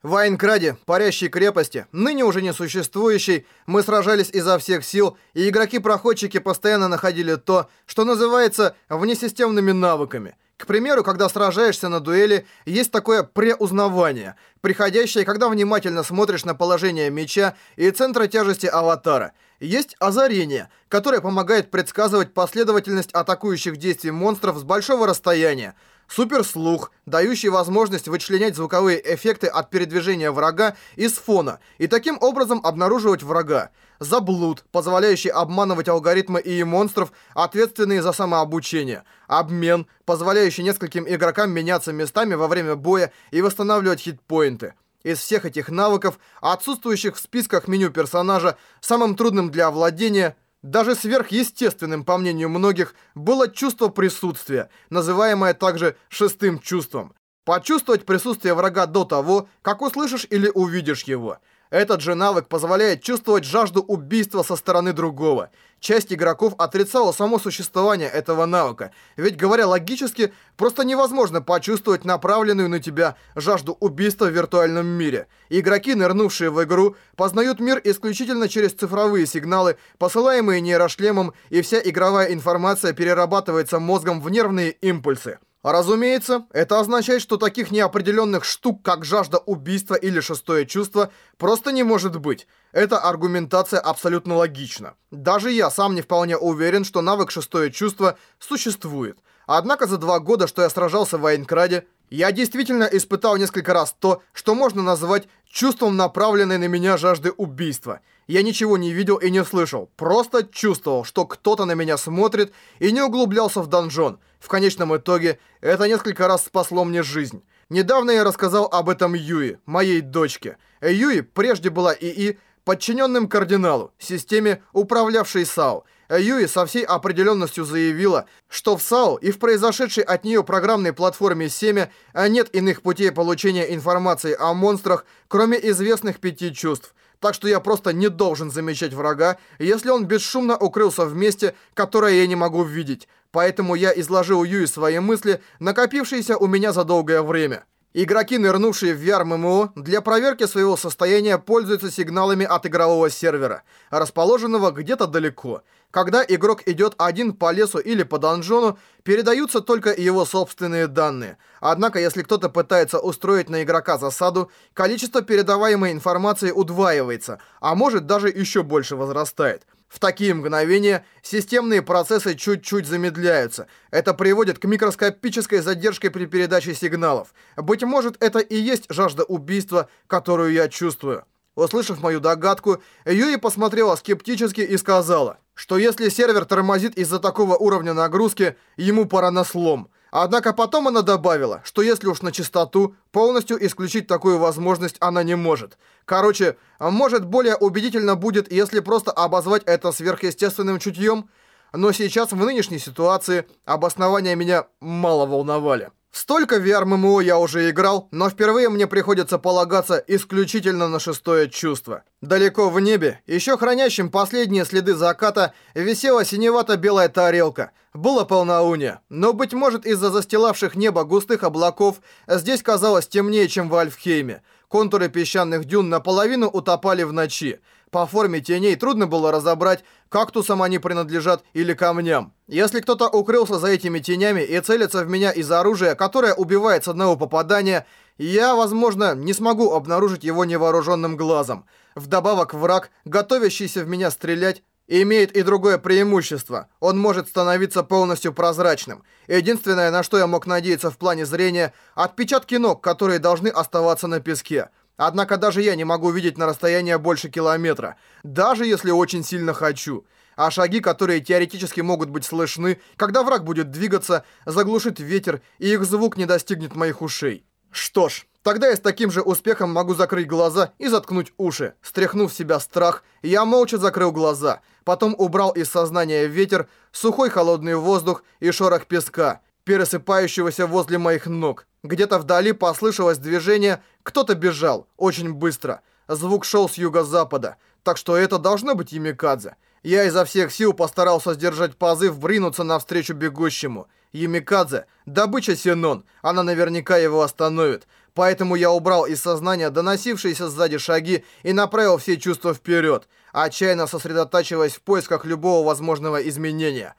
В Айнкраде, парящей крепости, ныне уже не существующей, мы сражались изо всех сил, и игроки-проходчики постоянно находили то, что называется внесистемными навыками. К примеру, когда сражаешься на дуэли, есть такое преузнавание, приходящее, когда внимательно смотришь на положение меча и центра тяжести аватара. Есть озарение, которое помогает предсказывать последовательность атакующих действий монстров с большого расстояния, суперслух, дающий возможность вычленять звуковые эффекты от передвижения врага из фона и таким образом обнаруживать врага. Заблуд, позволяющий обманывать алгоритмы и монстров, ответственные за самообучение. Обмен, позволяющий нескольким игрокам меняться местами во время боя и восстанавливать хитпоинты. Из всех этих навыков, отсутствующих в списках меню персонажа, самым трудным для овладения – даже сверхъестественным, по мнению многих, было чувство присутствия, называемое также шестым чувством. Почувствовать присутствие врага до того, как услышишь или увидишь его – этот же навык позволяет чувствовать жажду убийства со стороны другого. Часть игроков отрицала само существование этого навыка, ведь, говоря логически, просто невозможно почувствовать направленную на тебя жажду убийства в виртуальном мире. Игроки, нырнувшие в игру, познают мир исключительно через цифровые сигналы, посылаемые нейрошлемом, и вся игровая информация перерабатывается мозгом в нервные импульсы. Разумеется, это означает, что таких неопределенных штук, как жажда убийства или шестое чувство, просто не может быть. Эта аргументация абсолютно логична. Даже я сам не вполне уверен, что навык шестое чувство существует. Однако за два года, что я сражался в Айнкраде, я действительно испытал несколько раз то, что можно назвать чувством направленной на меня жажды убийства. Я ничего не видел и не слышал, просто чувствовал, что кто-то на меня смотрит и не углублялся в донжон. В конечном итоге, это несколько раз спасло мне жизнь. Недавно я рассказал об этом Юи, моей дочке. Юи прежде была ИИ, подчиненным кардиналу, системе, управлявшей САО. Юи со всей определенностью заявила, что в САО и в произошедшей от нее программной платформе Семя нет иных путей получения информации о монстрах, кроме известных пяти чувств. Так что я просто не должен замечать врага, если он бесшумно укрылся в месте, которое я не могу видеть. Поэтому я изложил Юи свои мысли, накопившиеся у меня за долгое время. Игроки, нырнувшие в VR-ММО, для проверки своего состояния пользуются сигналами от игрового сервера, расположенного где-то далеко. Когда игрок идет один по лесу или по донжону, передаются только его собственные данные. Однако, если кто-то пытается устроить на игрока засаду, количество передаваемой информации удваивается, а может даже еще больше возрастает. В такие мгновения системные процессы чуть-чуть замедляются. Это приводит к микроскопической задержке при передаче сигналов. Быть может, это и есть жажда убийства, которую я чувствую. Услышав мою догадку, Юи посмотрела скептически и сказала, что если сервер тормозит из-за такого уровня нагрузки, ему пора на слом. Однако потом она добавила, что если уж на чистоту, полностью исключить такую возможность она не может. Короче, может более убедительно будет, если просто обозвать это сверхъестественным чутьем, но сейчас в нынешней ситуации обоснования меня мало волновали. Столько VR-ММО я уже играл, но впервые мне приходится полагаться исключительно на шестое чувство. Далеко в небе, еще хранящим последние следы заката, висела синевато-белая тарелка. Было полнолуние, но, быть может, из-за застилавших небо густых облаков, здесь казалось темнее, чем в Альфхейме. Контуры песчаных дюн наполовину утопали в ночи. По форме теней трудно было разобрать, кактусам они принадлежат или камням. Если кто-то укрылся за этими тенями и целится в меня из оружия, которое убивает с одного попадания, я, возможно, не смогу обнаружить его невооруженным глазом. Вдобавок враг, готовящийся в меня стрелять, имеет и другое преимущество. Он может становиться полностью прозрачным. Единственное, на что я мог надеяться в плане зрения, отпечатки ног, которые должны оставаться на песке. Однако даже я не могу видеть на расстояние больше километра, даже если очень сильно хочу. А шаги, которые теоретически могут быть слышны, когда враг будет двигаться, заглушит ветер, и их звук не достигнет моих ушей. Что ж, тогда я с таким же успехом могу закрыть глаза и заткнуть уши. Стряхнув себя страх, я молча закрыл глаза, потом убрал из сознания ветер, сухой холодный воздух и шорох песка, пересыпающегося возле моих ног. Где-то вдали послышалось движение, кто-то бежал, очень быстро. Звук шел с юго-запада, так что это должно быть Ямикадзе. Я изо всех сил постарался сдержать позыв бринуться навстречу бегущему. Ямикадзе, добыча Синон, она наверняка его остановит. Поэтому я убрал из сознания доносившиеся сзади шаги и направил все чувства вперед, отчаянно сосредотачиваясь в поисках любого возможного изменения.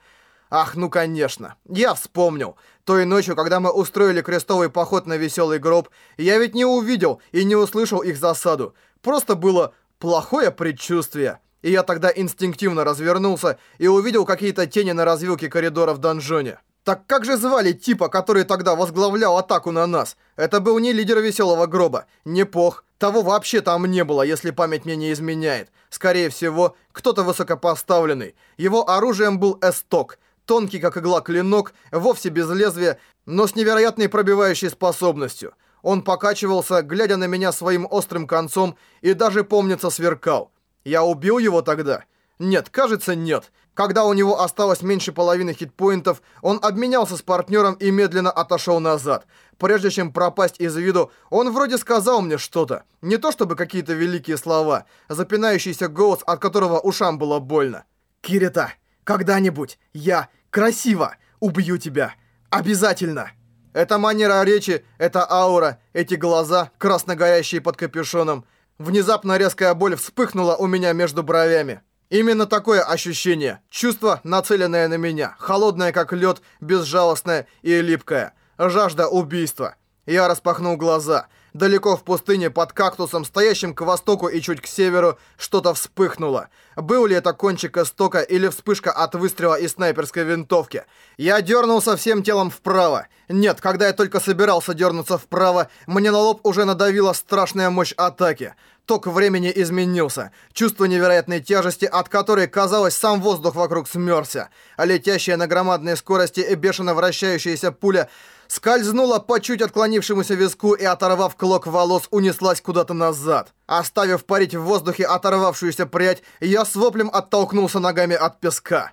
Ах, ну конечно, я вспомнил. Той ночью, когда мы устроили крестовый поход на веселый гроб, я ведь не увидел и не услышал их засаду. Просто было плохое предчувствие. И я тогда инстинктивно развернулся и увидел какие-то тени на развилке коридора в донжоне. Так как же звали типа, который тогда возглавлял атаку на нас? Это был не лидер веселого гроба, не пох. Того вообще там не было, если память мне не изменяет. Скорее всего, кто-то высокопоставленный. Его оружием был эсток. Тонкий, как игла, клинок, вовсе без лезвия, но с невероятной пробивающей способностью. Он покачивался, глядя на меня своим острым концом, и даже, помнится, сверкал. Я убил его тогда? Нет, кажется, нет. Когда у него осталось меньше половины хитпоинтов, он обменялся с партнером и медленно отошел назад. Прежде чем пропасть из виду, он вроде сказал мне что-то. Не то чтобы какие-то великие слова, запинающийся голос, от которого ушам было больно. «Кирита, когда-нибудь я красиво убью тебя. Обязательно!» Это манера речи, это аура, эти глаза, красно горящие под капюшоном. Внезапно резкая боль вспыхнула у меня между бровями. Именно такое ощущение. Чувство, нацеленное на меня. Холодное, как лед, безжалостное и липкое. Жажда убийства. Я распахнул глаза. Далеко в пустыне под кактусом, стоящим к востоку и чуть к северу, что-то вспыхнуло. Был ли это кончик истока или вспышка от выстрела из снайперской винтовки? Я дернулся всем телом вправо. Нет, когда я только собирался дернуться вправо, мне на лоб уже надавила страшная мощь атаки. Ток времени изменился. Чувство невероятной тяжести, от которой, казалось, сам воздух вокруг смерся. Летящая на громадной скорости и бешено вращающаяся пуля скользнула по чуть отклонившемуся виску и, оторвав клок волос, унеслась куда-то назад. Оставив парить в воздухе оторвавшуюся прядь, я с воплем оттолкнулся ногами от песка.